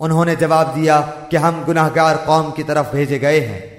انہوں نے جواب دیا کہ ہم گناہگار قوم کی طرف بھیجے گئے ہیں۔